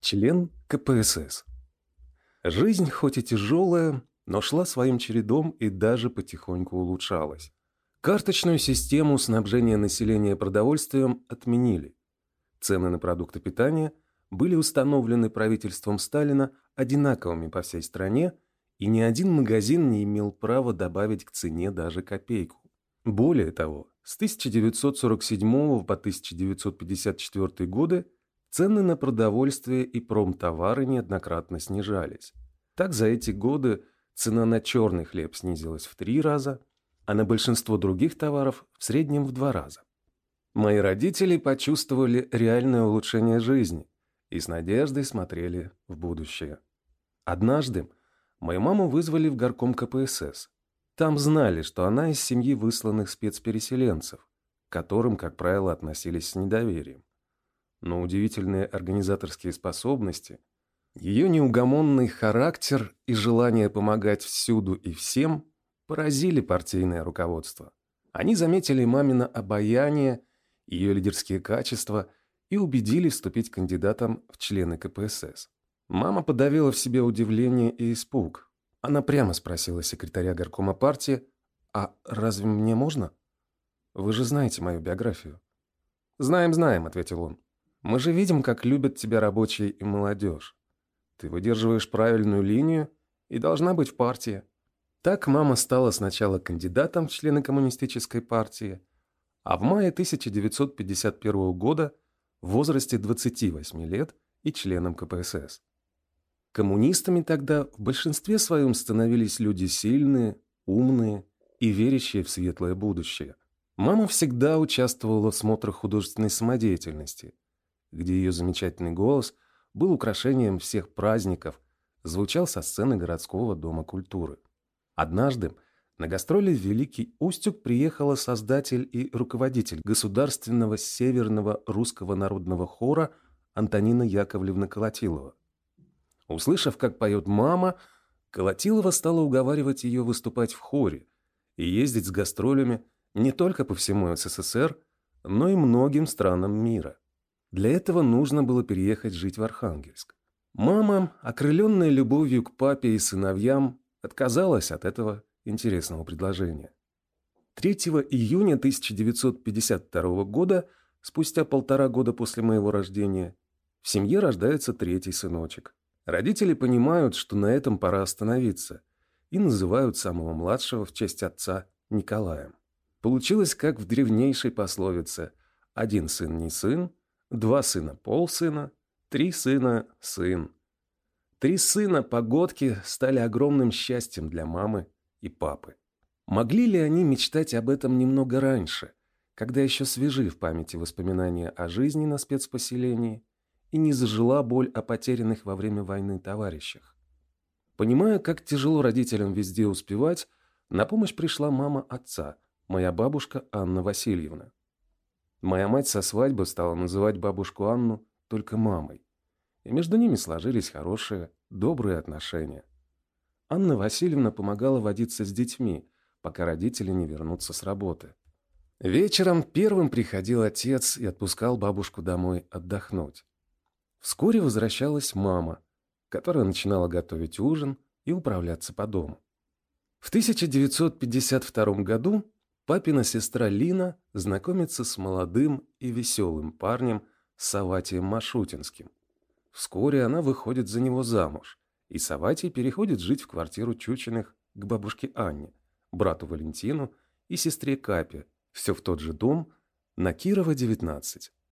Член КПСС. Жизнь хоть и тяжелая, но шла своим чередом и даже потихоньку улучшалась. Карточную систему снабжения населения продовольствием отменили. Цены на продукты питания были установлены правительством Сталина одинаковыми по всей стране, и ни один магазин не имел права добавить к цене даже копейку. Более того, с 1947 по 1954 годы Цены на продовольствие и промтовары неоднократно снижались. Так за эти годы цена на черный хлеб снизилась в три раза, а на большинство других товаров в среднем в два раза. Мои родители почувствовали реальное улучшение жизни и с надеждой смотрели в будущее. Однажды мою маму вызвали в горком КПСС. Там знали, что она из семьи высланных спецпереселенцев, к которым, как правило, относились с недоверием но удивительные организаторские способности, ее неугомонный характер и желание помогать всюду и всем поразили партийное руководство. Они заметили мамино обаяние, ее лидерские качества и убедили вступить кандидатом в члены КПСС. Мама подавила в себе удивление и испуг. Она прямо спросила секретаря горкома партии, «А разве мне можно? Вы же знаете мою биографию». «Знаем, знаем», — ответил он. Мы же видим, как любят тебя рабочие и молодежь. Ты выдерживаешь правильную линию и должна быть в партии. Так мама стала сначала кандидатом в члены коммунистической партии, а в мае 1951 года в возрасте 28 лет и членом КПСС. Коммунистами тогда в большинстве своем становились люди сильные, умные и верящие в светлое будущее. Мама всегда участвовала в смотрах художественной самодеятельности – где ее замечательный голос был украшением всех праздников, звучал со сцены городского дома культуры. Однажды на гастроли в Великий Устюг приехала создатель и руководитель Государственного Северного Русского Народного Хора Антонина Яковлевна Колотилова. Услышав, как поет мама, Колотилова стала уговаривать ее выступать в хоре и ездить с гастролями не только по всему СССР, но и многим странам мира. Для этого нужно было переехать жить в Архангельск. Мама, окрыленная любовью к папе и сыновьям, отказалась от этого интересного предложения. 3 июня 1952 года, спустя полтора года после моего рождения, в семье рождается третий сыночек. Родители понимают, что на этом пора остановиться, и называют самого младшего в честь отца Николаем. Получилось, как в древнейшей пословице «один сын не сын, Два сына – полсына, три сына – сын. Три сына погодки стали огромным счастьем для мамы и папы. Могли ли они мечтать об этом немного раньше, когда еще свежи в памяти воспоминания о жизни на спецпоселении и не зажила боль о потерянных во время войны товарищах? Понимая, как тяжело родителям везде успевать, на помощь пришла мама отца, моя бабушка Анна Васильевна. Моя мать со свадьбы стала называть бабушку Анну только мамой. И между ними сложились хорошие, добрые отношения. Анна Васильевна помогала водиться с детьми, пока родители не вернутся с работы. Вечером первым приходил отец и отпускал бабушку домой отдохнуть. Вскоре возвращалась мама, которая начинала готовить ужин и управляться по дому. В 1952 году Папина сестра Лина знакомится с молодым и веселым парнем Саватием Машутинским. Вскоре она выходит за него замуж, и Саватий переходит жить в квартиру Чучиных к бабушке Анне, брату Валентину и сестре Капе, все в тот же дом, на Кирова, 19.